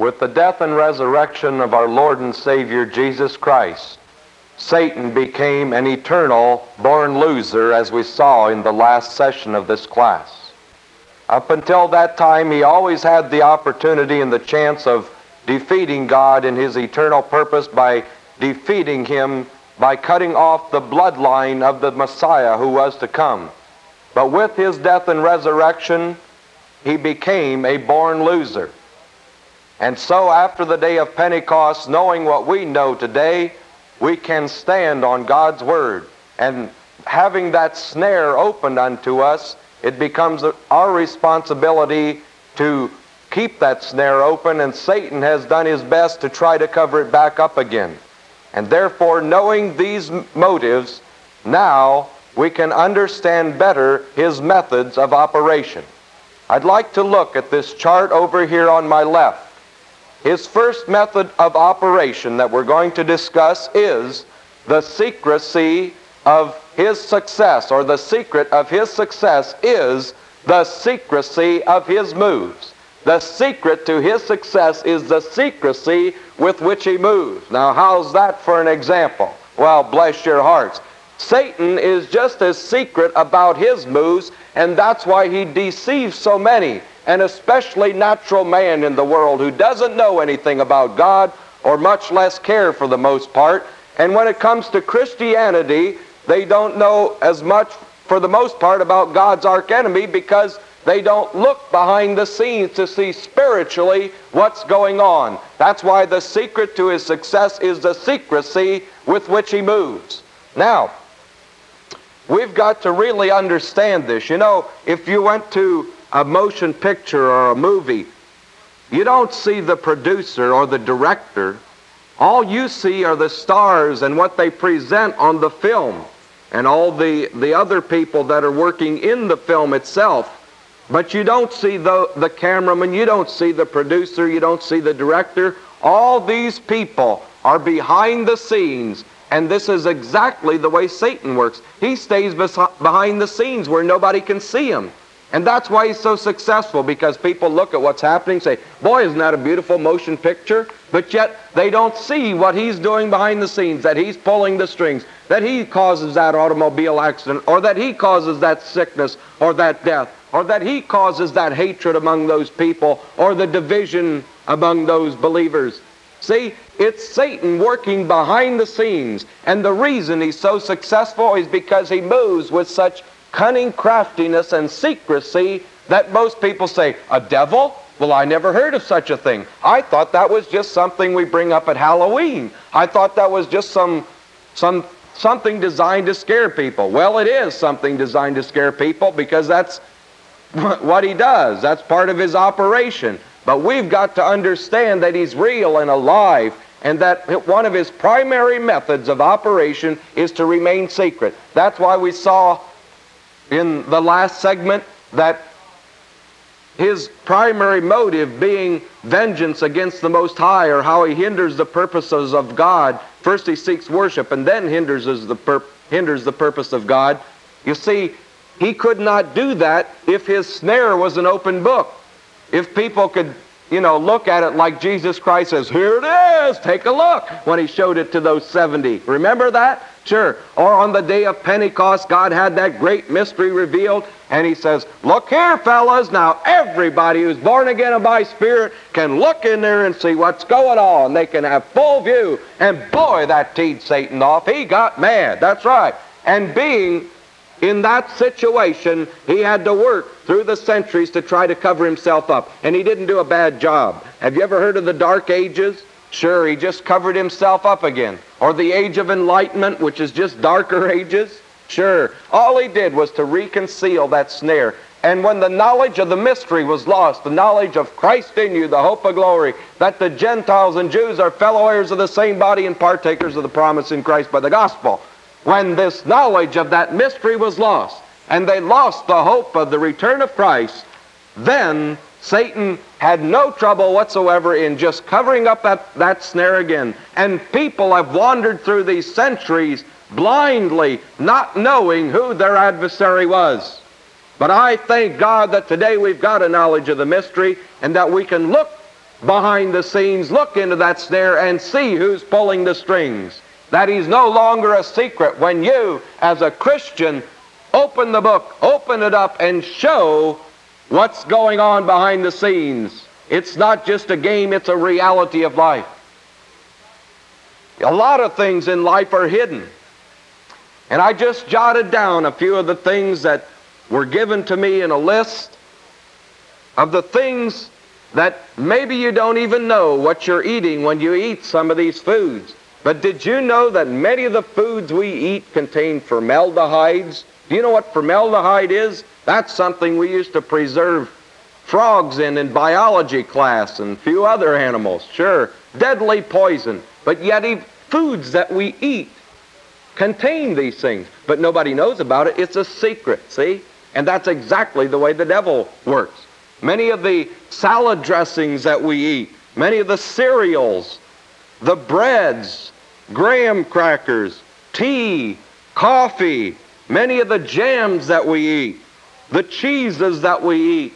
with the death and resurrection of our Lord and Savior Jesus Christ, Satan became an eternal born loser, as we saw in the last session of this class. Up until that time, he always had the opportunity and the chance of defeating God in his eternal purpose by defeating him by cutting off the bloodline of the Messiah who was to come. But with his death and resurrection, he became a born loser. And so, after the day of Pentecost, knowing what we know today, we can stand on God's Word. And having that snare opened unto us, it becomes our responsibility to keep that snare open, and Satan has done his best to try to cover it back up again. And therefore, knowing these motives, now we can understand better his methods of operation. I'd like to look at this chart over here on my left. His first method of operation that we're going to discuss is the secrecy of his success, or the secret of his success is the secrecy of his moves. The secret to his success is the secrecy with which he moves. Now, how's that for an example? Well, bless your hearts. Satan is just as secret about his moves, and that's why he deceives so many, and especially natural man in the world who doesn't know anything about God or much less care for the most part. And when it comes to Christianity, they don't know as much for the most part about God's archenemy because they don't look behind the scenes to see spiritually what's going on. That's why the secret to his success is the secrecy with which he moves. Now, we've got to really understand this. You know, if you went to a motion picture or a movie, you don't see the producer or the director. All you see are the stars and what they present on the film and all the, the other people that are working in the film itself. But you don't see the, the cameraman, you don't see the producer, you don't see the director. All these people are behind the scenes, and this is exactly the way Satan works. He stays behind the scenes where nobody can see him. And that's why he's so successful, because people look at what's happening say, Boy, isn't that a beautiful motion picture? But yet they don't see what he's doing behind the scenes, that he's pulling the strings, that he causes that automobile accident, or that he causes that sickness or that death or that he causes that hatred among those people or the division among those believers. See, it's Satan working behind the scenes. And the reason he's so successful is because he moves with such cunning craftiness and secrecy that most people say, A devil? Well, I never heard of such a thing. I thought that was just something we bring up at Halloween. I thought that was just some, some something designed to scare people. Well, it is something designed to scare people because that's what he does. That's part of his operation. But we've got to understand that he's real and alive and that one of his primary methods of operation is to remain secret. That's why we saw in the last segment that his primary motive being vengeance against the Most High or how he hinders the purposes of God. First he seeks worship and then hinders the, hinders the purpose of God. You see, he could not do that if his snare was an open book. If people could, you know, look at it like Jesus Christ says, Here it is, take a look, when he showed it to those 70. Remember that? Sure. Or on the day of Pentecost, God had that great mystery revealed, and he says, Look here, fellas, now everybody who's born again of by Spirit can look in there and see what's going on. They can have full view. And boy, that teed Satan off. He got mad. That's right. And being in that situation, he had to work through the centuries to try to cover himself up. And he didn't do a bad job. Have you ever heard of the Dark Ages? Sure, he just covered himself up again. Or the Age of Enlightenment, which is just darker ages? Sure. All he did was to reconceal that snare. And when the knowledge of the mystery was lost, the knowledge of Christ in you, the hope of glory, that the Gentiles and Jews are fellow heirs of the same body and partakers of the promise in Christ by the gospel, when this knowledge of that mystery was lost and they lost the hope of the return of Christ, then Satan had no trouble whatsoever in just covering up that, that snare again. And people have wandered through these centuries blindly, not knowing who their adversary was. But I thank God that today we've got a knowledge of the mystery and that we can look behind the scenes, look into that snare and see who's pulling the strings. That he's no longer a secret when you, as a Christian, open the book, open it up, and show what's going on behind the scenes. It's not just a game, it's a reality of life. A lot of things in life are hidden. And I just jotted down a few of the things that were given to me in a list of the things that maybe you don't even know what you're eating when you eat some of these foods. But did you know that many of the foods we eat contain formaldehydes? Do you know what formaldehyde is? That's something we used to preserve frogs in in biology class and a few other animals. Sure, deadly poison. But yet foods that we eat contain these things. But nobody knows about it. It's a secret, see? And that's exactly the way the devil works. Many of the salad dressings that we eat, many of the cereals, the breads, graham crackers, tea, coffee, many of the jams that we eat, the cheeses that we eat,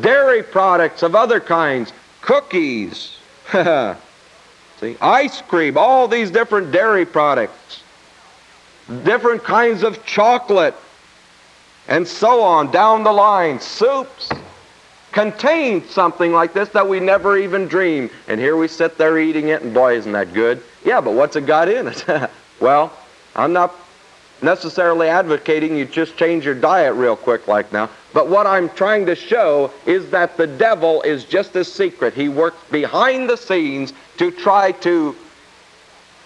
dairy products of other kinds, cookies, see, ice cream, all these different dairy products, different kinds of chocolate, and so on down the line. Soups contain something like this that we never even dream. And here we sit there eating it, and boy, isn't that good? Yeah, but what's it got in it? well, I'm not necessarily advocating you just change your diet real quick like now. But what I'm trying to show is that the devil is just a secret. He works behind the scenes to try to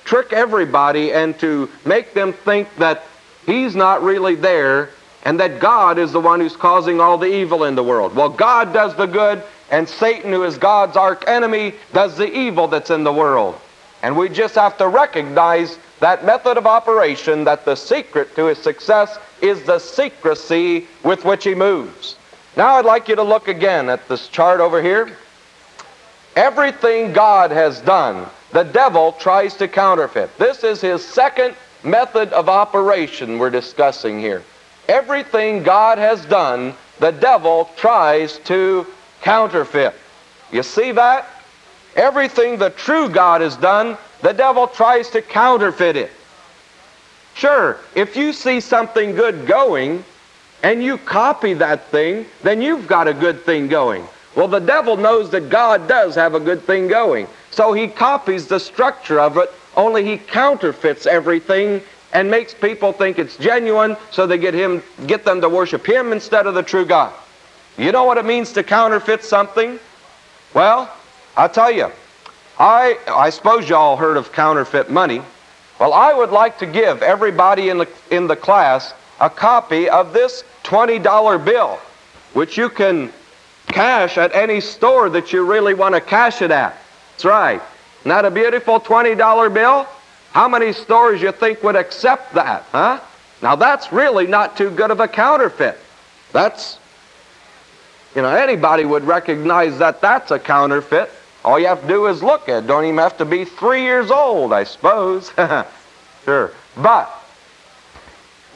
trick everybody and to make them think that he's not really there and that God is the one who's causing all the evil in the world. Well, God does the good, and Satan, who is God's arch enemy, does the evil that's in the world. And we just have to recognize that method of operation, that the secret to his success is the secrecy with which he moves. Now I'd like you to look again at this chart over here. Everything God has done, the devil tries to counterfeit. This is his second method of operation we're discussing here. Everything God has done, the devil tries to counterfeit. You see that? Everything the true God has done, the devil tries to counterfeit it. Sure, if you see something good going and you copy that thing, then you've got a good thing going. Well, the devil knows that God does have a good thing going. So he copies the structure of it, only he counterfeits everything and makes people think it's genuine so they get him get them to worship him instead of the true God. You know what it means to counterfeit something? Well, I'll tell you. I I suppose y'all heard of counterfeit money. Well, I would like to give everybody in the in the class a copy of this $20 bill, which you can cash at any store that you really want to cash it at. That's right. Isn't that a beautiful $20 bill? How many stores you think would accept that, huh? Now that's really not too good of a counterfeit. That's, you know, anybody would recognize that that's a counterfeit. All you have to do is look at it. Don't even have to be three years old, I suppose. sure. But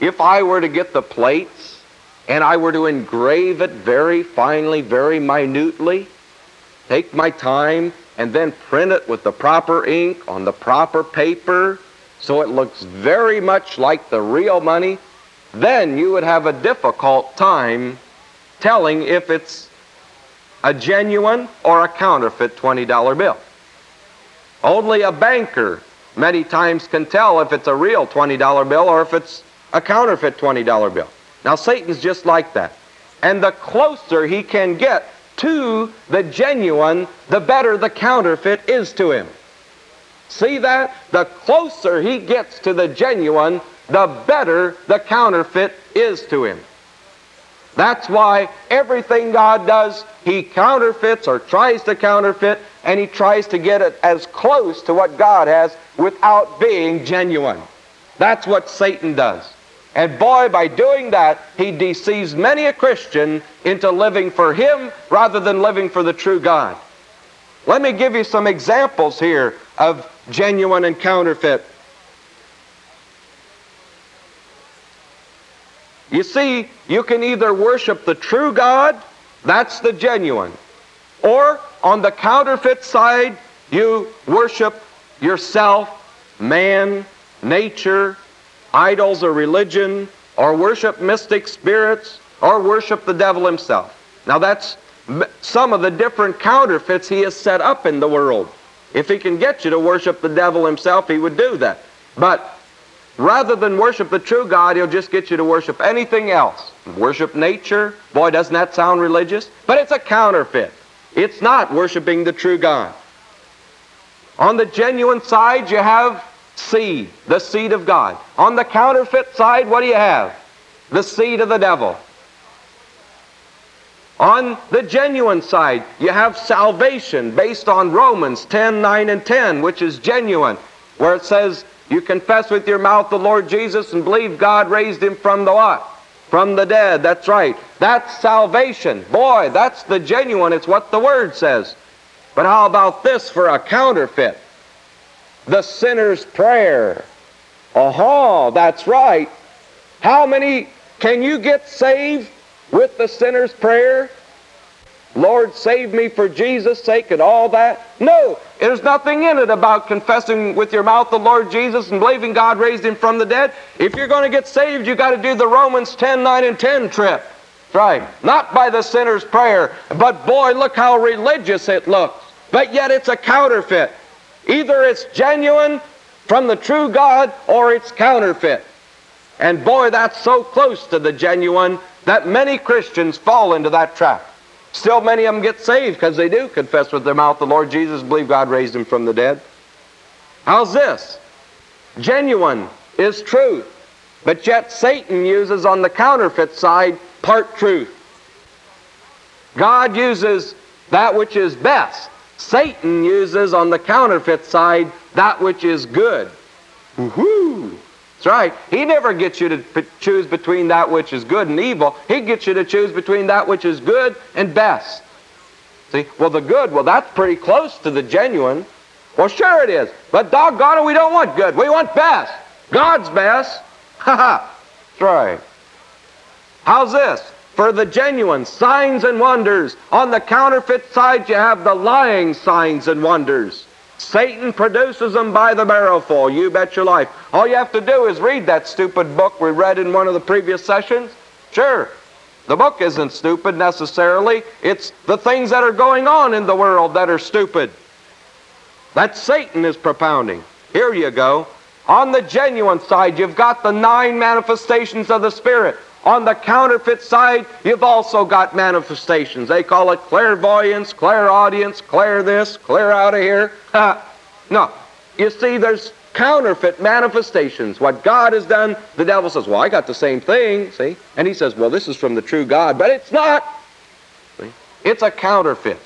if I were to get the plates and I were to engrave it very finely, very minutely, take my time and then print it with the proper ink on the proper paper so it looks very much like the real money, then you would have a difficult time telling if it's a genuine or a counterfeit $20 bill. Only a banker many times can tell if it's a real $20 bill or if it's a counterfeit $20 bill. Now, Satan's just like that. And the closer he can get to the genuine, the better the counterfeit is to him. See that? The closer he gets to the genuine, the better the counterfeit is to him. That's why everything God does, he counterfeits or tries to counterfeit, and he tries to get it as close to what God has without being genuine. That's what Satan does. And boy, by doing that, he deceives many a Christian into living for him rather than living for the true God. Let me give you some examples here of genuine and counterfeit. You see, you can either worship the true God, that's the genuine, or on the counterfeit side, you worship yourself, man, nature, idols or religion, or worship mystic spirits, or worship the devil himself. Now that's some of the different counterfeits he has set up in the world. If he can get you to worship the devil himself, he would do that. But rather than worship the true God, he'll just get you to worship anything else. Worship nature. Boy, doesn't that sound religious? But it's a counterfeit. It's not worshiping the true God. On the genuine side, you have seed, the seed of God. On the counterfeit side, what do you have? The seed of the devil. On the genuine side, you have salvation based on Romans 10, 9, and 10, which is genuine, where it says, You confess with your mouth the Lord Jesus and believe God raised him from the what? From the dead. That's right. That's salvation. Boy, that's the genuine. It's what the Word says. But how about this for a counterfeit? The sinner's prayer. Aha, that's right. How many can you get saved with the sinner's prayer? Lord, save me for Jesus' sake and all that? No, there's nothing in it about confessing with your mouth the Lord Jesus and believing God raised him from the dead. If you're going to get saved, you've got to do the Romans 10, 9, and 10 trip. right. Not by the sinner's prayer, but boy, look how religious it looks. But yet it's a counterfeit. Either it's genuine from the true God or it's counterfeit. And boy, that's so close to the genuine that many Christians fall into that trap. Still, many of them get saved because they do confess with their mouth the Lord Jesus, believe God raised him from the dead. How's this? Genuine is truth, but yet Satan uses on the counterfeit side part truth. God uses that which is best. Satan uses on the counterfeit side that which is good. Woohoo! That's right. He never gets you to choose between that which is good and evil. He gets you to choose between that which is good and best. See, well, the good, well, that's pretty close to the genuine. Well, sure it is. But doggone it, we don't want good. We want best. God's best. Ha ha. That's right. How's this? For the genuine signs and wonders. On the counterfeit side, you have the lying signs and wonders. Satan produces them by the barrelful. You bet your life. All you have to do is read that stupid book we read in one of the previous sessions. Sure. The book isn't stupid necessarily. It's the things that are going on in the world that are stupid. That Satan is propounding. Here you go. On the genuine side, you've got the nine manifestations of the Spirit. On the counterfeit side, you've also got manifestations. They call it clairvoyance, clairaudience, clair this, clear out of here. no. You see, there's counterfeit manifestations. What God has done, the devil says, Well, I got the same thing, see? And he says, Well, this is from the true God, but it's not. See? It's a counterfeit.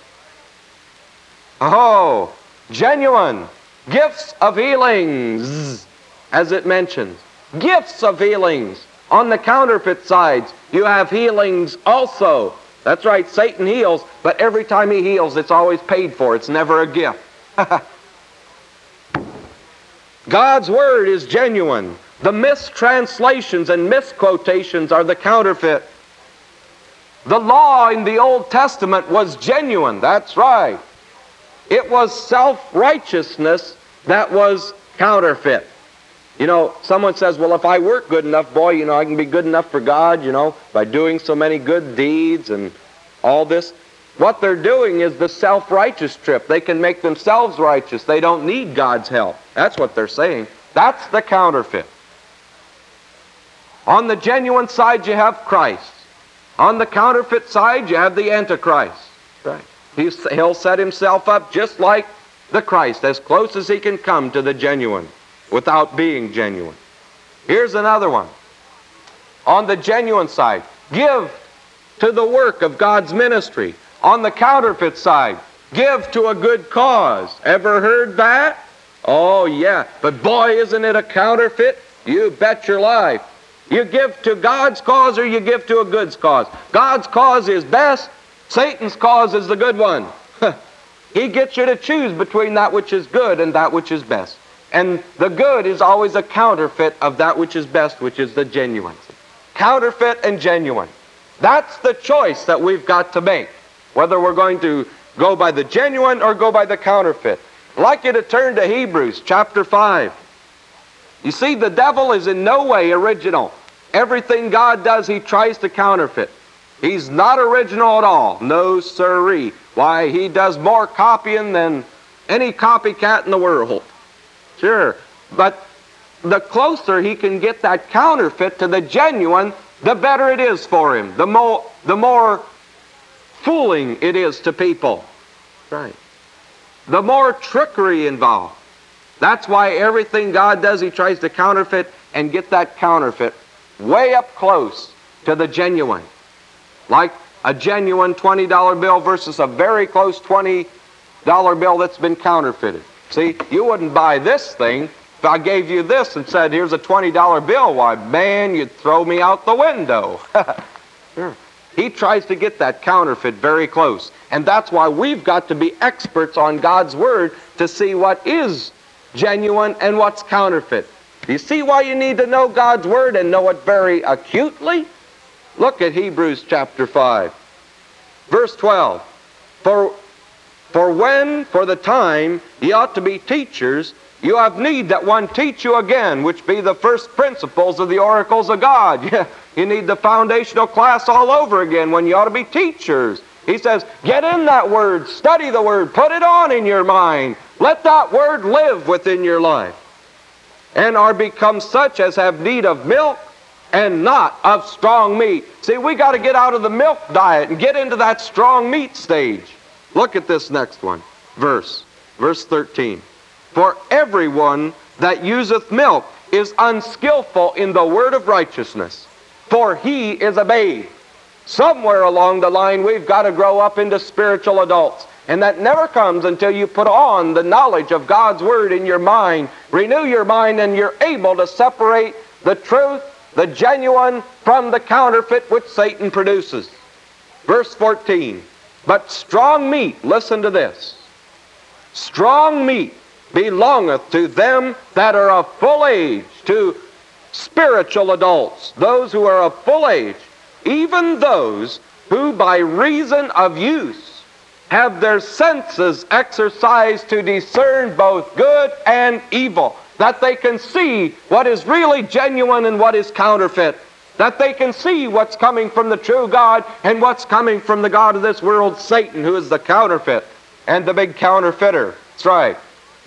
Oh, genuine gifts of healings, as it mentions. Gifts of healings. On the counterfeit sides, you have healings also. That's right, Satan heals, but every time he heals, it's always paid for. It's never a gift. God's word is genuine. The mistranslations and misquotations are the counterfeit. The law in the Old Testament was genuine. That's right. It was self righteousness that was counterfeit. You know, someone says, well, if I work good enough, boy, you know, I can be good enough for God, you know, by doing so many good deeds and all this. What they're doing is the self-righteous trip. They can make themselves righteous. They don't need God's help. That's what they're saying. That's the counterfeit. On the genuine side, you have Christ. On the counterfeit side, you have the Antichrist. Right. He's, he'll set himself up just like the Christ, as close as he can come to the genuine without being genuine. Here's another one. On the genuine side, give to the work of God's ministry. On the counterfeit side, give to a good cause. Ever heard that? Oh, yeah. But boy, isn't it a counterfeit? You bet your life. You give to God's cause or you give to a good cause. God's cause is best. Satan's cause is the good one. he gets you to choose between that which is good and that which is best. And the good is always a counterfeit of that which is best, which is the genuine. Counterfeit and genuine. That's the choice that we've got to make. Whether we're going to Go by the genuine or go by the counterfeit. I'd like you to turn to Hebrews chapter 5. You see, the devil is in no way original. Everything God does, he tries to counterfeit. He's not original at all. No siree. Why, he does more copying than any copycat in the world. Sure. But the closer he can get that counterfeit to the genuine, the better it is for him. The more, the more fooling it is to people. Right. The more trickery involved. That's why everything God does, he tries to counterfeit and get that counterfeit way up close to the genuine. Like a genuine $20 bill versus a very close $20 bill that's been counterfeited. See, you wouldn't buy this thing if I gave you this and said, here's a $20 bill. Why, man, you'd throw me out the window. sure. He tries to get that counterfeit very close. And that's why we've got to be experts on God's Word to see what is genuine and what's counterfeit. Do you see why you need to know God's Word and know it very acutely? Look at Hebrews chapter 5, verse 12. For, for when, for the time, ye ought to be teachers, you have need that one teach you again, which be the first principles of the oracles of God. you need the foundational class all over again when you ought to be teachers. He says, get in that word, study the word, put it on in your mind. Let that word live within your life. And are become such as have need of milk and not of strong meat. See, we got to get out of the milk diet and get into that strong meat stage. Look at this next one. Verse, verse 13. For everyone that useth milk is unskillful in the word of righteousness, for he is a babe. Somewhere along the line, we've got to grow up into spiritual adults. And that never comes until you put on the knowledge of God's Word in your mind, renew your mind, and you're able to separate the truth, the genuine, from the counterfeit which Satan produces. Verse 14. But strong meat, listen to this. Strong meat belongeth to them that are of full age, to spiritual adults, those who are of full age, even those who by reason of use have their senses exercised to discern both good and evil, that they can see what is really genuine and what is counterfeit, that they can see what's coming from the true God and what's coming from the God of this world, Satan, who is the counterfeit and the big counterfeiter. That's right.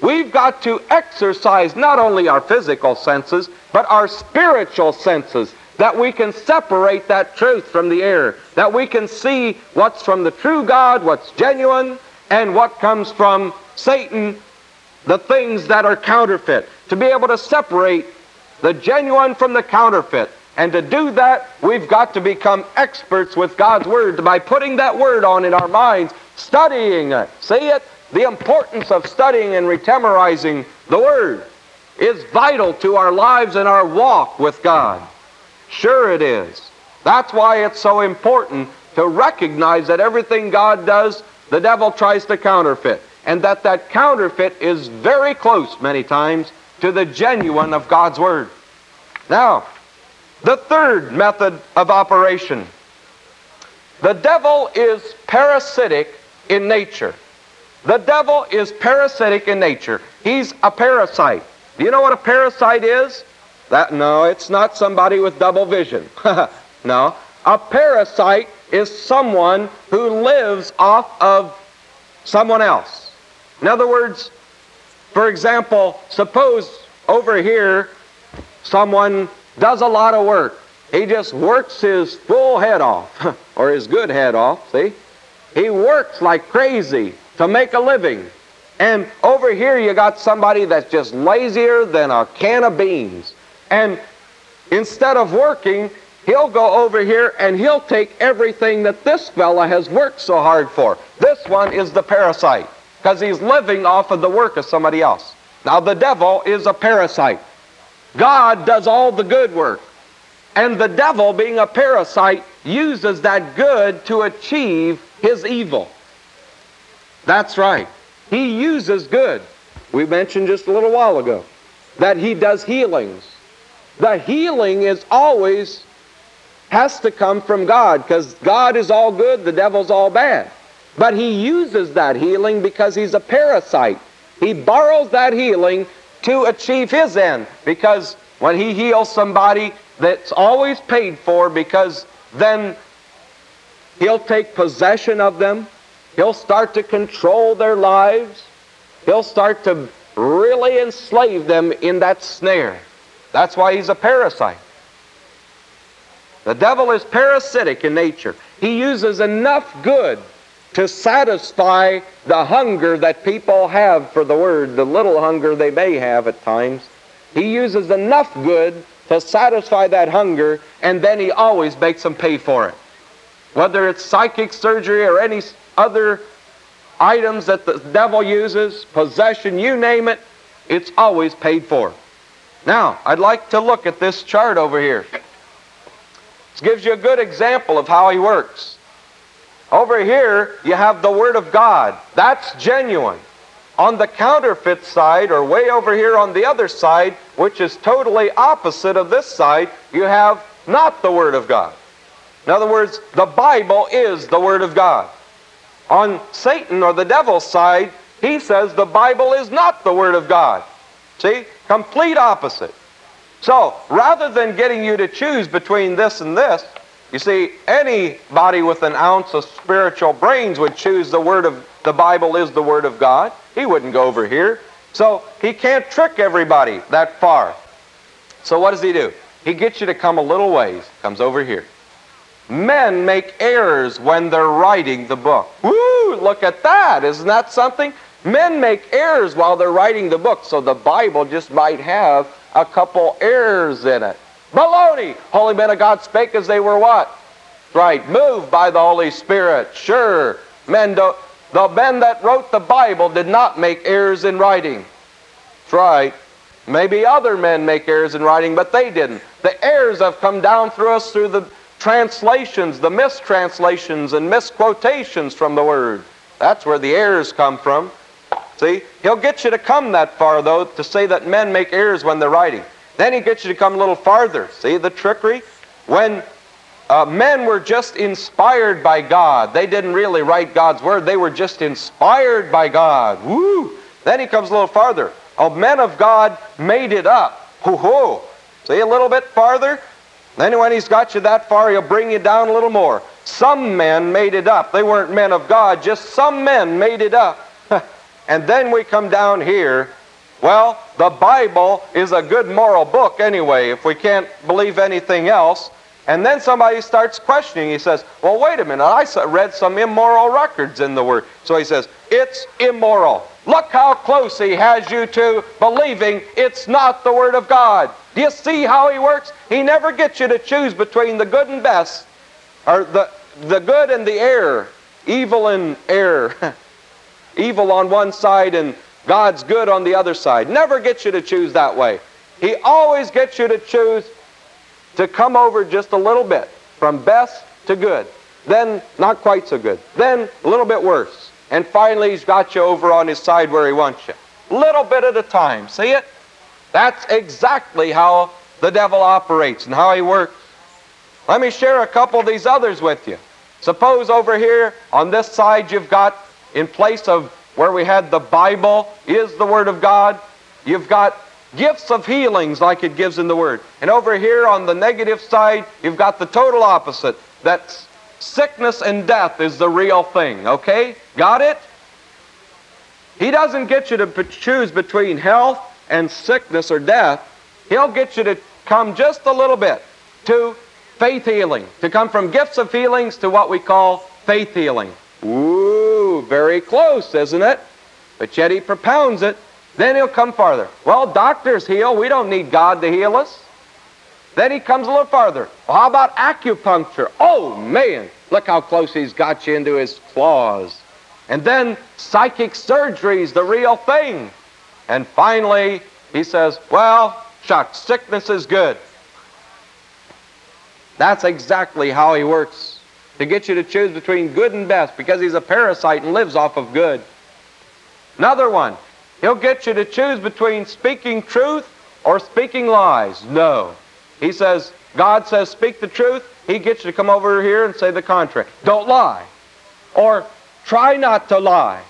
We've got to exercise not only our physical senses, but our spiritual senses, that we can separate that truth from the error, that we can see what's from the true God, what's genuine, and what comes from Satan, the things that are counterfeit, to be able to separate the genuine from the counterfeit. And to do that, we've got to become experts with God's Word by putting that Word on in our minds, studying it. See it? The importance of studying and retemorizing the Word is vital to our lives and our walk with God. Sure it is. That's why it's so important to recognize that everything God does, the devil tries to counterfeit. And that that counterfeit is very close many times to the genuine of God's Word. Now, the third method of operation. The devil is parasitic in nature. The devil is parasitic in nature. He's a parasite. Do you know what a parasite is? That no, it's not somebody with double vision. no. A parasite is someone who lives off of someone else. In other words, for example, suppose over here someone does a lot of work. He just works his full head off, or his good head off, see? He works like crazy to make a living. And over here you got somebody that's just lazier than a can of beans. And instead of working, he'll go over here and he'll take everything that this fella has worked so hard for. This one is the parasite because he's living off of the work of somebody else. Now the devil is a parasite. God does all the good work. And the devil, being a parasite, uses that good to achieve his evil. That's right. He uses good. We mentioned just a little while ago that he does healings. The healing is always has to come from God because God is all good, the devil's all bad. But he uses that healing because he's a parasite. He borrows that healing to achieve his end because when he heals somebody that's always paid for because then he'll take possession of them. He'll start to control their lives. He'll start to really enslave them in that snare. That's why he's a parasite. The devil is parasitic in nature. He uses enough good to satisfy the hunger that people have for the Word, the little hunger they may have at times. He uses enough good to satisfy that hunger, and then he always makes them pay for it. Whether it's psychic surgery or any other items that the devil uses, possession, you name it, it's always paid for. Now, I'd like to look at this chart over here. This gives you a good example of how he works. Over here, you have the Word of God. That's genuine. On the counterfeit side, or way over here on the other side, which is totally opposite of this side, you have not the Word of God. In other words, the Bible is the Word of God. On Satan or the devil's side, he says the Bible is not the Word of God. See? Complete opposite. So, rather than getting you to choose between this and this, you see, anybody with an ounce of spiritual brains would choose the word of the Bible is the word of God. He wouldn't go over here. So he can't trick everybody that far. So what does he do? He gets you to come a little ways, comes over here. Men make errors when they're writing the book. Woo, look at that. Isn't that something? Men make errors while they're writing the book, so the Bible just might have a couple errors in it. Baloney! Holy men of God spake as they were what? Right, moved by the Holy Spirit. Sure. Men do, the men that wrote the Bible did not make errors in writing. That's right. Maybe other men make errors in writing, but they didn't. The errors have come down through us through the translations, the mistranslations and misquotations from the Word. That's where the errors come from. See, he'll get you to come that far, though, to say that men make errors when they're writing. Then he gets you to come a little farther. See the trickery? When uh, men were just inspired by God, they didn't really write God's word, they were just inspired by God. Woo! Then he comes a little farther. Oh, men of God made it up. Hoo hoo! See a little bit farther? Then when he's got you that far, he'll bring you down a little more. Some men made it up. They weren't men of God, just some men made it up. and then we come down here well, the Bible is a good moral book anyway, if we can't believe anything else. And then somebody starts questioning. He says, Well, wait a minute. I read some immoral records in the Word. So he says, It's immoral. Look how close he has you to believing it's not the Word of God. Do you see how he works? He never gets you to choose between the good and best, or the, the good and the error, evil and error. evil on one side and God's good on the other side. Never gets you to choose that way. He always gets you to choose to come over just a little bit from best to good. Then not quite so good. Then a little bit worse. And finally, he's got you over on his side where he wants you. Little bit at a time. See it? That's exactly how the devil operates and how he works. Let me share a couple of these others with you. Suppose over here on this side you've got, in place of where we had the Bible is the Word of God. You've got gifts of healings like it gives in the Word. And over here on the negative side, you've got the total opposite. That sickness and death is the real thing. Okay? Got it? He doesn't get you to choose between health and sickness or death. He'll get you to come just a little bit to faith healing, to come from gifts of healings to what we call faith healing. Ooh, very close, isn't it? But yet he propounds it. Then he'll come farther. Well, doctors heal. We don't need God to heal us. Then he comes a little farther. Well, how about acupuncture? Oh, man, look how close he's got you into his claws. And then psychic surgery is the real thing. And finally, he says, well, shucks, sickness is good. That's exactly how he works to get you to choose between good and best because he's a parasite and lives off of good. Another one, he'll get you to choose between speaking truth or speaking lies. No. He says, God says, speak the truth. He gets you to come over here and say the contrary. Don't lie. Or try not to lie.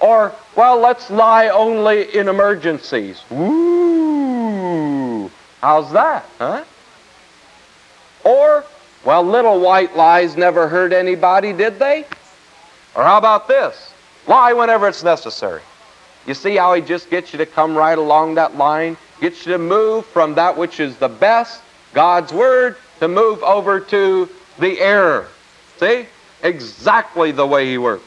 Or, well, let's lie only in emergencies. Ooh, how's that, huh? Or, well, little white lies never hurt anybody, did they? Or how about this? Lie whenever it's necessary. You see how he just gets you to come right along that line? Gets you to move from that which is the best, God's Word, to move over to the error. See? Exactly the way he works.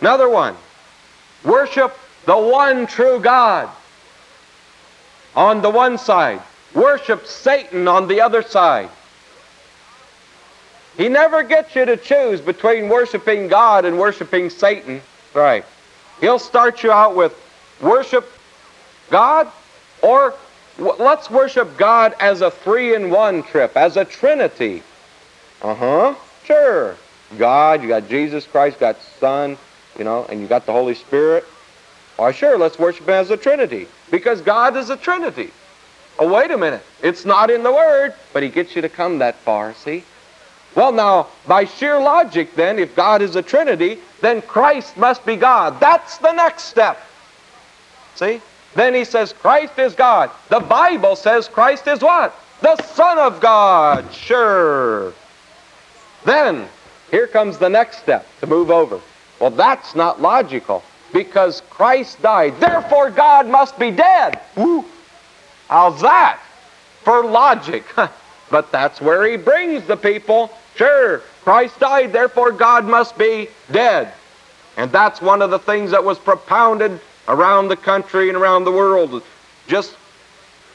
Another one. Worship the one true God on the one side. Worship Satan on the other side. He never gets you to choose between worshiping God and worshiping Satan. Right. He'll start you out with worship God or let's worship God as a three in one trip, as a trinity. Uh huh. Sure. God, you got Jesus Christ, got Son, you know, and you got the Holy Spirit. Why, sure, let's worship Him as a trinity because God is a trinity. Oh, wait a minute. It's not in the Word, but He gets you to come that far, see? Well, now, by sheer logic, then, if God is a Trinity, then Christ must be God. That's the next step. See? Then he says, Christ is God. The Bible says Christ is what? The Son of God. Sure. Then, here comes the next step to move over. Well, that's not logical because Christ died. Therefore, God must be dead. Woo. How's that? For logic. but that's where he brings the people Sure, Christ died, therefore God must be dead. And that's one of the things that was propounded around the country and around the world just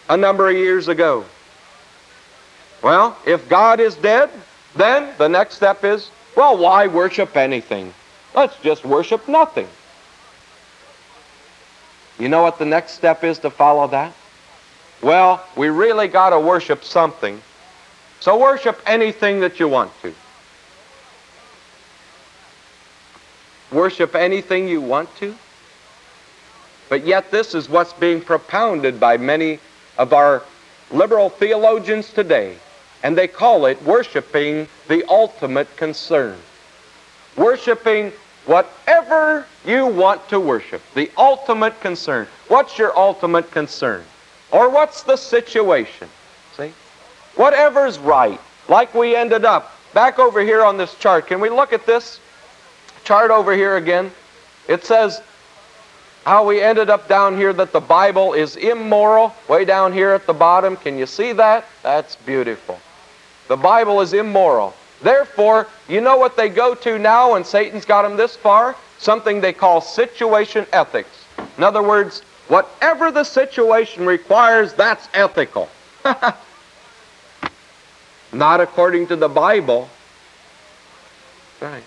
a number of years ago. Well, if God is dead, then the next step is, well, why worship anything? Let's just worship nothing. You know what the next step is to follow that? Well, we really got to worship something. So worship anything that you want to. Worship anything you want to. But yet, this is what's being propounded by many of our liberal theologians today. And they call it worshiping the ultimate concern. Worshiping whatever you want to worship. The ultimate concern. What's your ultimate concern? Or what's the situation? See? Whatever's right, like we ended up. Back over here on this chart, can we look at this chart over here again? It says how we ended up down here that the Bible is immoral, way down here at the bottom. Can you see that? That's beautiful. The Bible is immoral. Therefore, you know what they go to now when Satan's got them this far? Something they call situation ethics. In other words, whatever the situation requires, that's ethical. not according to the Bible. Right.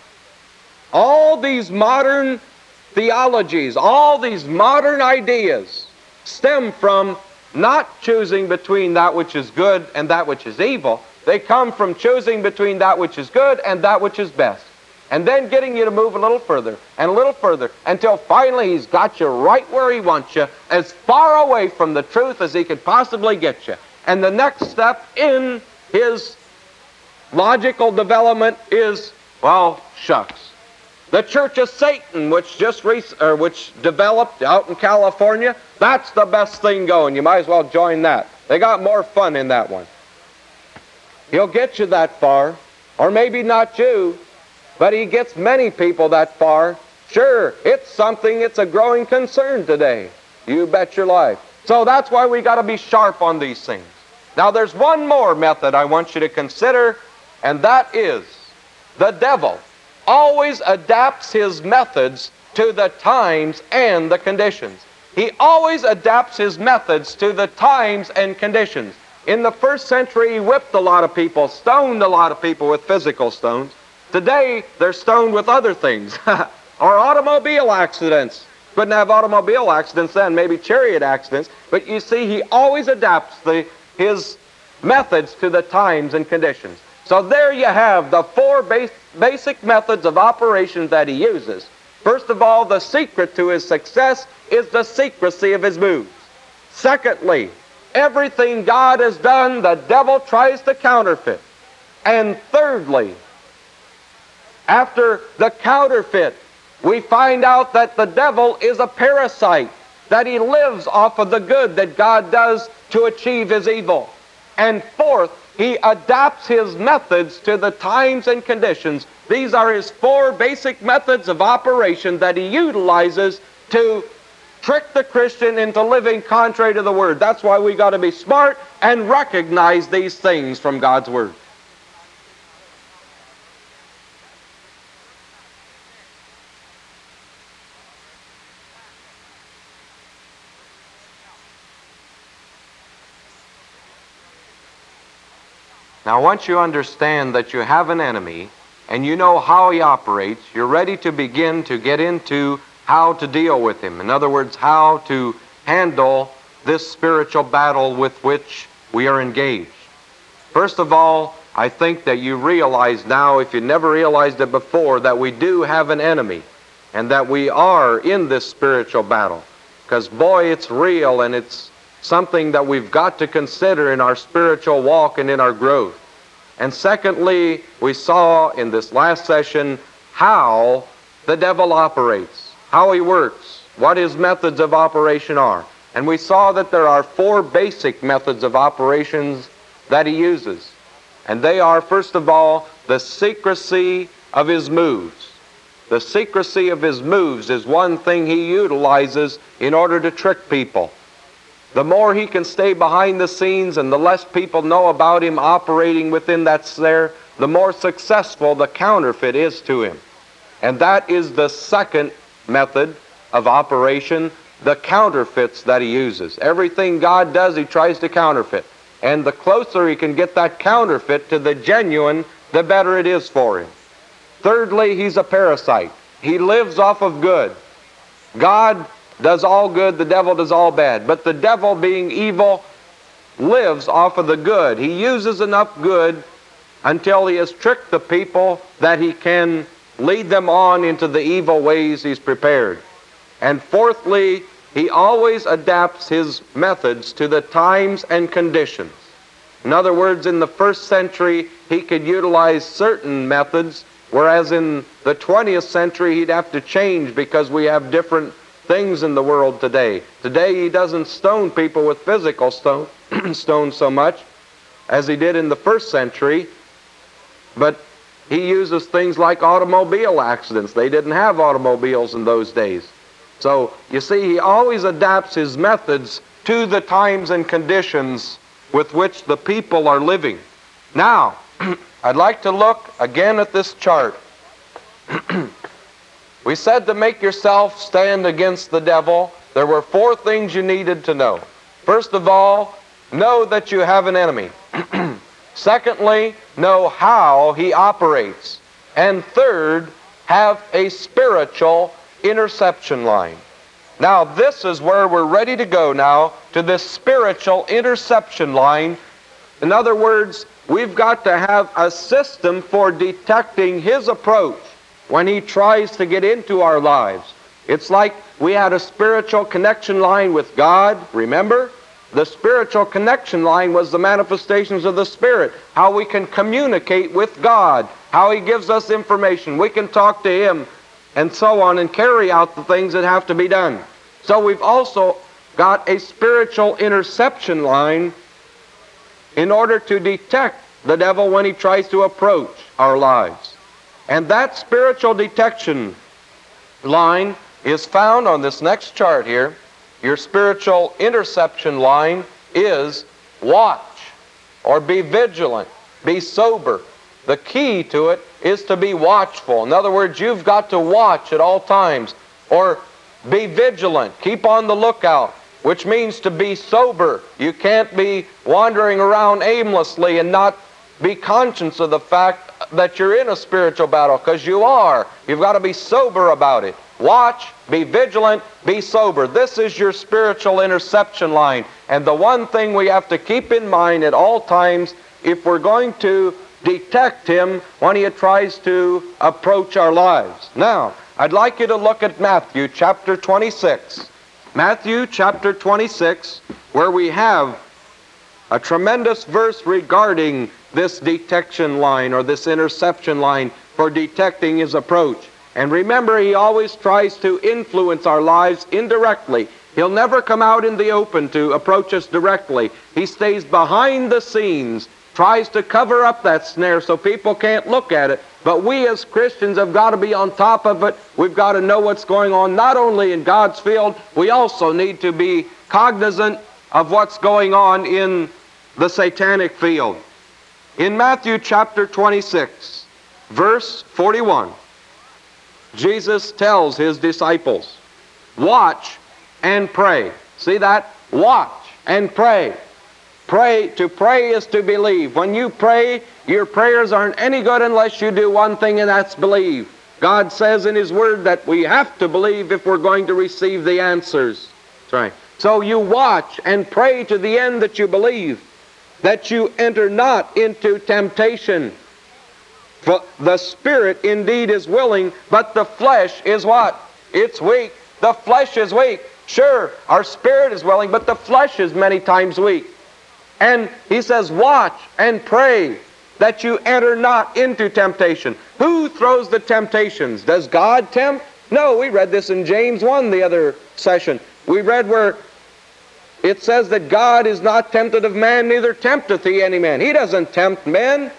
All these modern theologies, all these modern ideas stem from not choosing between that which is good and that which is evil. They come from choosing between that which is good and that which is best. And then getting you to move a little further and a little further until finally he's got you right where he wants you, as far away from the truth as he could possibly get you. And the next step in his logical development is, well, shucks. The Church of Satan, which just which developed out in California, that's the best thing going. You might as well join that. They got more fun in that one. He'll get you that far, or maybe not you, but he gets many people that far. Sure, it's something, it's a growing concern today. You bet your life. So that's why we got to be sharp on these things. Now, there's one more method I want you to consider, and that is the devil always adapts his methods to the times and the conditions. He always adapts his methods to the times and conditions. In the first century, he whipped a lot of people, stoned a lot of people with physical stones. Today, they're stoned with other things, or automobile accidents. Couldn't have automobile accidents then, maybe chariot accidents. But you see, he always adapts the, his methods to the times and conditions. So there you have the four basic methods of operation that he uses. First of all, the secret to his success is the secrecy of his moves. Secondly, everything God has done, the devil tries to counterfeit. And thirdly, after the counterfeit, we find out that the devil is a parasite, that he lives off of the good that God does to achieve his evil. And fourth, he adapts his methods to the times and conditions. These are his four basic methods of operation that he utilizes to trick the Christian into living contrary to the Word. That's why we got to be smart and recognize these things from God's Word. Now, once you understand that you have an enemy and you know how he operates, you're ready to begin to get into how to deal with him. In other words, how to handle this spiritual battle with which we are engaged. First of all, I think that you realize now, if you never realized it before, that we do have an enemy and that we are in this spiritual battle. Because, boy, it's real and it's something that we've got to consider in our spiritual walk and in our growth. And secondly, we saw in this last session how the devil operates, how he works, what his methods of operation are. And we saw that there are four basic methods of operations that he uses. And they are, first of all, the secrecy of his moves. The secrecy of his moves is one thing he utilizes in order to trick people. The more he can stay behind the scenes and the less people know about him operating within that snare, the more successful the counterfeit is to him. And that is the second method of operation, the counterfeits that he uses. Everything God does, he tries to counterfeit. And the closer he can get that counterfeit to the genuine, the better it is for him. Thirdly, he's a parasite. He lives off of good. God does all good, the devil does all bad. But the devil, being evil, lives off of the good. He uses enough good until he has tricked the people that he can lead them on into the evil ways he's prepared. And fourthly, he always adapts his methods to the times and conditions. In other words, in the first century, he could utilize certain methods, whereas in the 20th century, he'd have to change because we have different things in the world today. Today he doesn't stone people with physical stone, stones so much as he did in the first century, but he uses things like automobile accidents. They didn't have automobiles in those days. So you see, he always adapts his methods to the times and conditions with which the people are living. Now, I'd like to look again at this chart. We said to make yourself stand against the devil, there were four things you needed to know. First of all, know that you have an enemy. Secondly, know how he operates. And third, have a spiritual interception line. Now, this is where we're ready to go now to this spiritual interception line. In other words, we've got to have a system for detecting his approach when he tries to get into our lives. It's like we had a spiritual connection line with God, remember? The spiritual connection line was the manifestations of the Spirit, how we can communicate with God, how He gives us information. We can talk to Him, and so on, and carry out the things that have to be done. So we've also got a spiritual interception line in order to detect the devil when he tries to approach our lives. And that spiritual detection line is found on this next chart here. Your spiritual interception line is watch or be vigilant, be sober. The key to it is to be watchful. In other words, you've got to watch at all times or be vigilant, keep on the lookout, which means to be sober. You can't be wandering around aimlessly and not be conscious of the fact that you're in a spiritual battle because you are. You've got to be sober about it. Watch, be vigilant, be sober. This is your spiritual interception line. And the one thing we have to keep in mind at all times if we're going to detect him when he tries to approach our lives. Now, I'd like you to look at Matthew chapter 26. Matthew chapter 26, where we have a tremendous verse regarding this detection line or this interception line for detecting his approach. And remember, he always tries to influence our lives indirectly. He'll never come out in the open to approach us directly. He stays behind the scenes, tries to cover up that snare so people can't look at it. But we as Christians have got to be on top of it. We've got to know what's going on, not only in God's field, we also need to be cognizant of what's going on in the satanic field. In Matthew chapter 26, verse 41, Jesus tells his disciples, Watch and pray. See that? Watch and pray. Pray, to pray is to believe. When you pray, your prayers aren't any good unless you do one thing, and that's believe. God says in His Word that we have to believe if we're going to receive the answers. That's right. So you watch and pray to the end that you believe, that you enter not into temptation. For the spirit indeed is willing, but the flesh is what? It's weak. The flesh is weak. Sure, our spirit is willing, but the flesh is many times weak. And he says, watch and pray that you enter not into temptation. Who throws the temptations? Does God tempt? No, we read this in James 1 the other session. We read where it says that God is not tempted of man, neither tempteth he any man. He doesn't tempt men.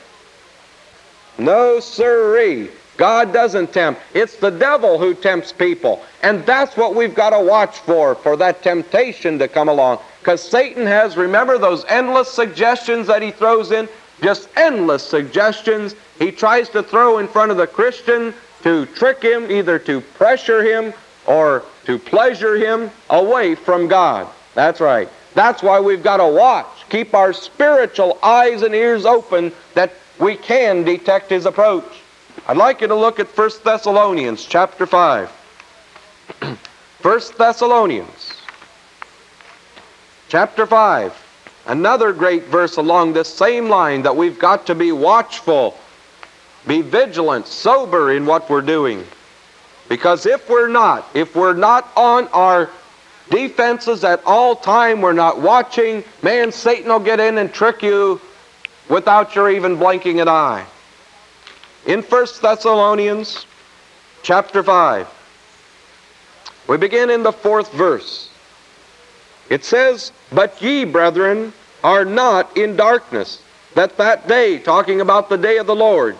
No, sirree. God doesn't tempt. It's the devil who tempts people. And that's what we've got to watch for, for that temptation to come along. Because Satan has, remember those endless suggestions that he throws in? Just endless suggestions he tries to throw in front of the Christian to trick him, either to pressure him or to pleasure him away from God. That's right. That's why we've got to watch. Keep our spiritual eyes and ears open that we can detect his approach. I'd like you to look at 1 Thessalonians chapter 5. 1 Thessalonians chapter 5. Another great verse along this same line that we've got to be watchful, be vigilant, sober in what we're doing. Because if we're not, if we're not on our defenses at all time, we're not watching, man, Satan will get in and trick you without your even blinking an eye. In 1 Thessalonians chapter 5, we begin in the fourth verse. It says, But ye, brethren, are not in darkness, that that day, talking about the day of the Lord,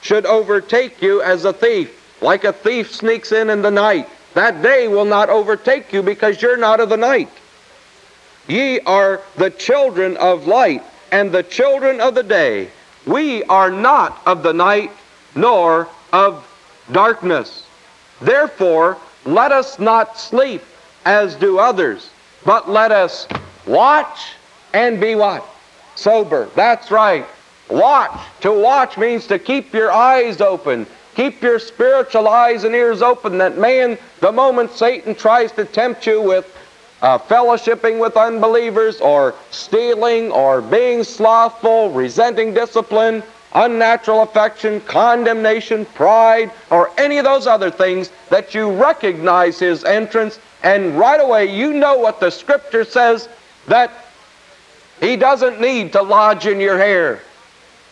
should overtake you as a thief, like a thief sneaks in in the night. That day will not overtake you because you're not of the night. Ye are the children of light and the children of the day. We are not of the night nor of darkness. Therefore, let us not sleep as do others, but let us watch and be what? Sober. That's right. Watch. To watch means to keep your eyes open. Keep your spiritual eyes and ears open that man, the moment Satan tries to tempt you with uh, fellowshipping with unbelievers or stealing or being slothful, resenting discipline, unnatural affection, condemnation, pride, or any of those other things, that you recognize his entrance and right away you know what the scripture says that he doesn't need to lodge in your hair,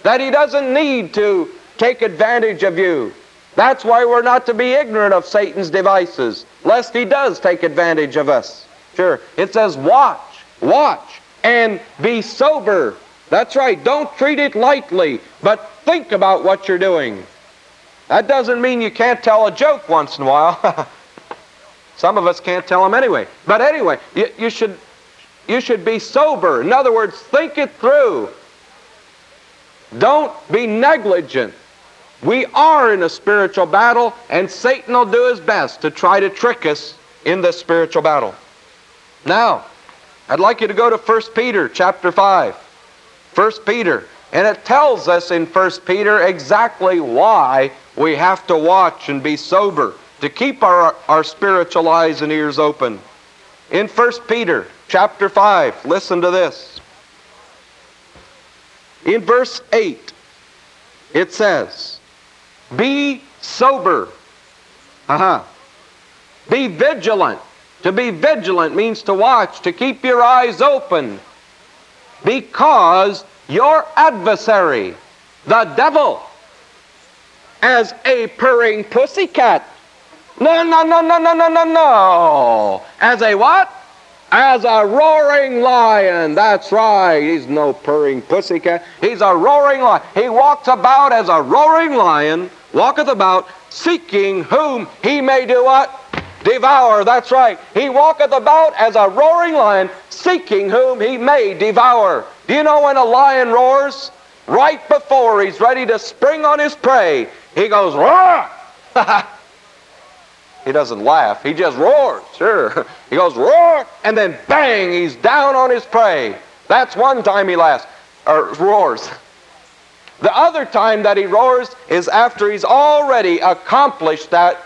that he doesn't need to take advantage of you. That's why we're not to be ignorant of Satan's devices, lest he does take advantage of us. Sure. It says, watch, watch, and be sober. That's right. Don't treat it lightly, but think about what you're doing. That doesn't mean you can't tell a joke once in a while. Some of us can't tell them anyway. But anyway, you, you, should, you should be sober. In other words, think it through. Don't be negligent. We are in a spiritual battle, and Satan will do his best to try to trick us in this spiritual battle. Now, I'd like you to go to 1 Peter chapter 5. 1 Peter. And it tells us in 1 Peter exactly why we have to watch and be sober, to keep our, our spiritual eyes and ears open. In 1 Peter chapter 5, listen to this. In verse 8, it says, Be sober. Uh-huh. Be vigilant. To be vigilant means to watch, to keep your eyes open, because your adversary, the devil, as a purring pussycat. No, no, no, no, no, no, no, no. As a what? As a roaring lion. That's right. He's no purring pussycat. He's a roaring lion. He walks about as a roaring lion, walketh about, seeking whom he may do what? Devour. That's right. He walketh about as a roaring lion, seeking whom he may devour. Do you know when a lion roars? Right before he's ready to spring on his prey, he goes, roar! he doesn't laugh. He just roars. Sure. He goes, roar! And then bang, he's down on his prey. That's one time he laughs, or roars. The other time that he roars is after he's already accomplished that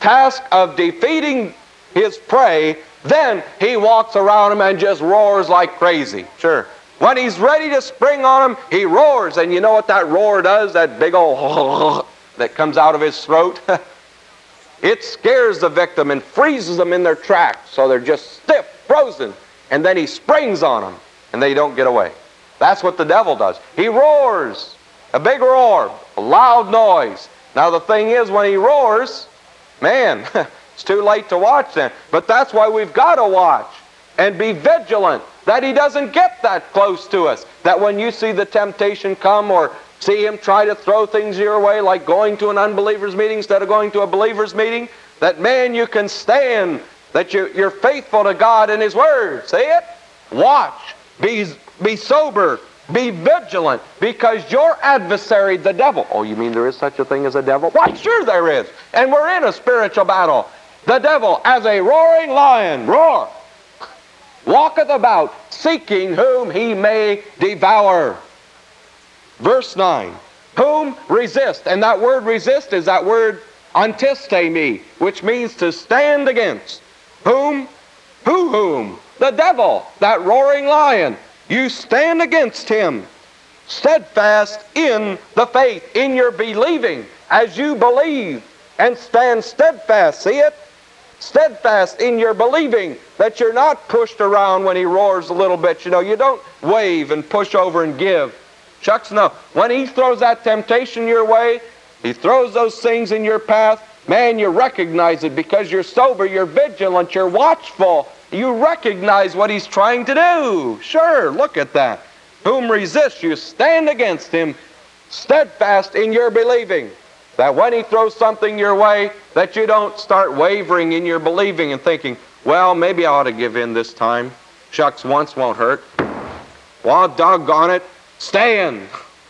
task of defeating his prey. Then he walks around him and just roars like crazy. Sure. When he's ready to spring on him, he roars. And you know what that roar does? That big old that comes out of his throat? it scares the victim and freezes them in their tracks so they're just stiff, frozen. And then he springs on them and they don't get away. That's what the devil does. He roars. A big roar, a loud noise. Now the thing is, when he roars, man, it's too late to watch then. But that's why we've got to watch and be vigilant that he doesn't get that close to us. That when you see the temptation come or see him try to throw things your way, like going to an unbeliever's meeting instead of going to a believer's meeting, that man, you can stand, that you, you're faithful to God and His Word. See it? Watch. Be, be sober. Be vigilant because your adversary, the devil. Oh, you mean there is such a thing as a devil? Why, sure there is. And we're in a spiritual battle. The devil, as a roaring lion, roar walketh about, seeking whom he may devour. Verse 9. Whom resist. And that word resist is that word antistemi, which means to stand against. Whom? Who whom? The devil, that roaring lion. You stand against him, steadfast in the faith, in your believing, as you believe, and stand steadfast. See it? steadfast in your believing, that you're not pushed around when he roars a little bit. You know, you don't wave and push over and give. Chuck's no. When he throws that temptation your way, he throws those things in your path, man, you recognize it because you're sober, you're vigilant, you're watchful. You recognize what he's trying to do. Sure, look at that. Whom resist, you stand against him, steadfast in your believing that when he throws something your way, that you don't start wavering in your believing and thinking, well, maybe I ought to give in this time. Shucks, once won't hurt. Well, doggone it, stand.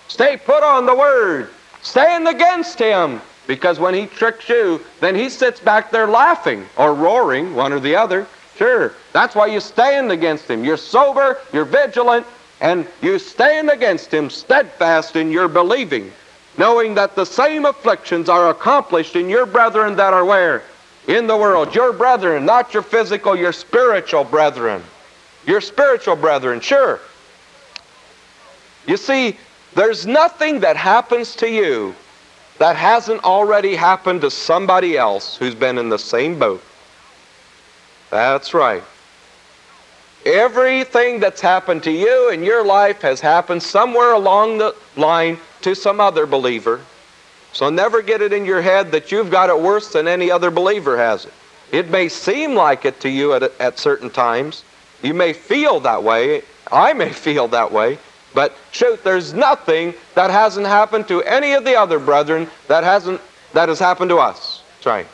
Stay put on the word. Stand against him. Because when he tricks you, then he sits back there laughing or roaring, one or the other. Sure. That's why you stand against him. You're sober, you're vigilant, and you stand against him steadfast in your believing knowing that the same afflictions are accomplished in your brethren that are where? In the world. Your brethren, not your physical, your spiritual brethren. Your spiritual brethren, sure. You see, there's nothing that happens to you that hasn't already happened to somebody else who's been in the same boat. That's right. Everything that's happened to you in your life has happened somewhere along the line to some other believer. So never get it in your head that you've got it worse than any other believer has it. It may seem like it to you at, at certain times. You may feel that way. I may feel that way. But shoot, there's nothing that hasn't happened to any of the other brethren that hasn't that has happened to us. That's right.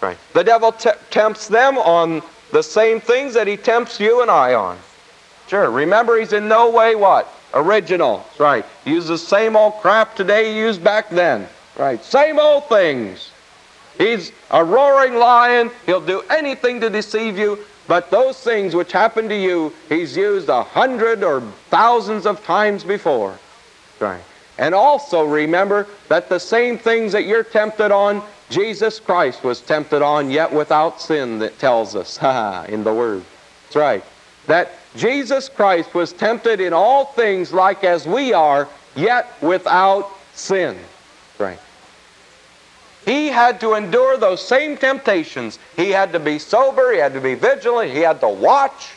Right. The devil tempts them on the same things that he tempts you and I on. Sure. Remember, he's in no way what? Original. That's right. He uses the same old crap today he used back then. Right. Same old things. He's a roaring lion. He'll do anything to deceive you. But those things which happened to you, he's used a hundred or thousands of times before. Right. And also remember that the same things that you're tempted on, Jesus Christ was tempted on, yet without sin, that tells us in the Word. That's right. That Jesus Christ was tempted in all things like as we are, yet without sin. Right. He had to endure those same temptations. He had to be sober, he had to be vigilant, he had to watch.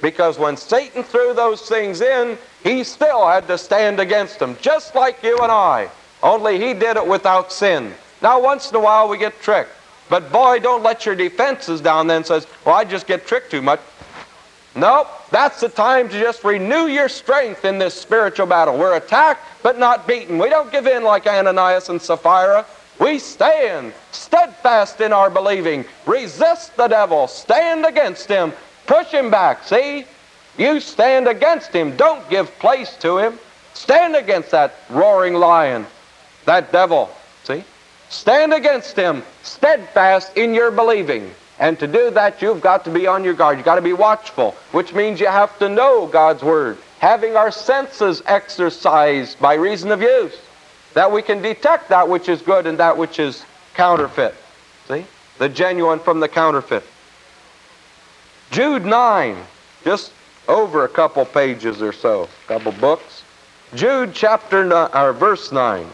Because when Satan threw those things in, he still had to stand against them, just like you and I. Only he did it without sin. Now, once in a while we get tricked. But boy, don't let your defenses down then says, well, I just get tricked too much. Nope, that's the time to just renew your strength in this spiritual battle. We're attacked, but not beaten. We don't give in like Ananias and Sapphira. We stand steadfast in our believing. Resist the devil. Stand against him. Push him back. See? You stand against him. Don't give place to him. Stand against that roaring lion, that devil. Stand against him, steadfast in your believing. And to do that, you've got to be on your guard. You've got to be watchful, which means you have to know God's Word. Having our senses exercised by reason of use, that we can detect that which is good and that which is counterfeit. See? The genuine from the counterfeit. Jude 9, just over a couple pages or so, couple books. Jude chapter 9, or verse 9.